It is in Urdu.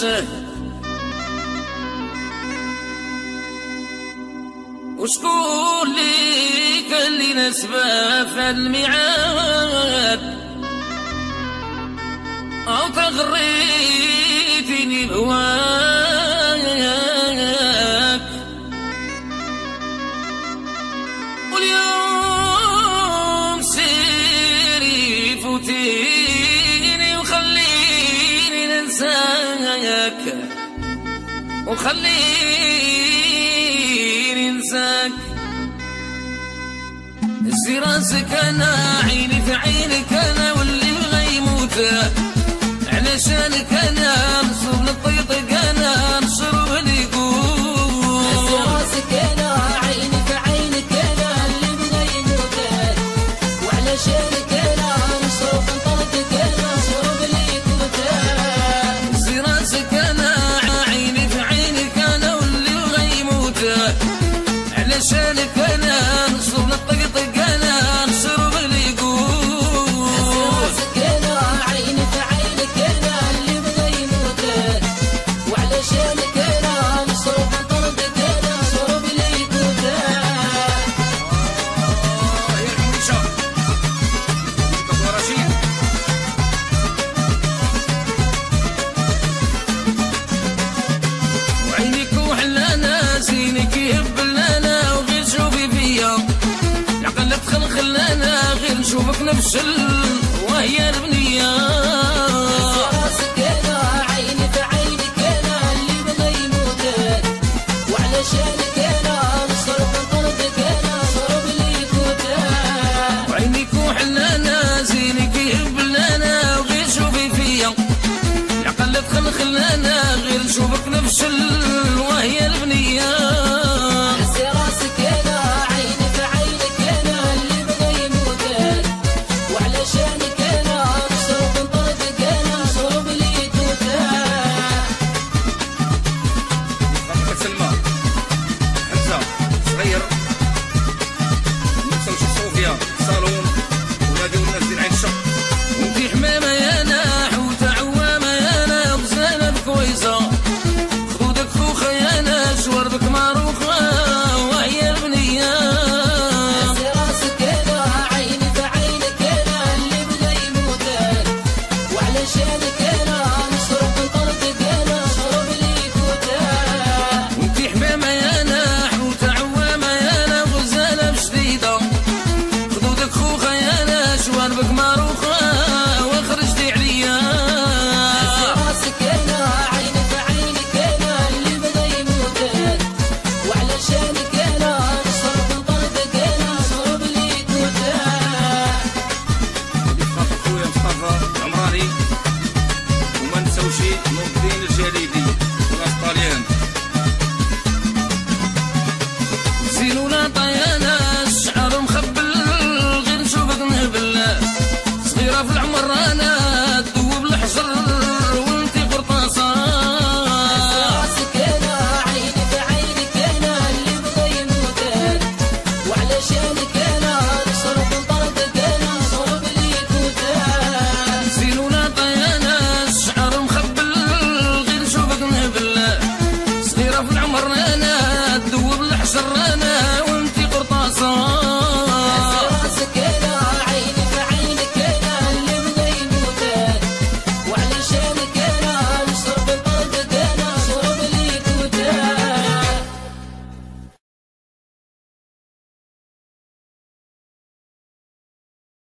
سے وش قول لي كل نسبة في الميعاد أو تغريتني بواد معاك وخليني انساك زي راسك انا عيني في عينك انا واللي بغي موته خلانا غير نشوفك نفشل وهي البنيه Magma.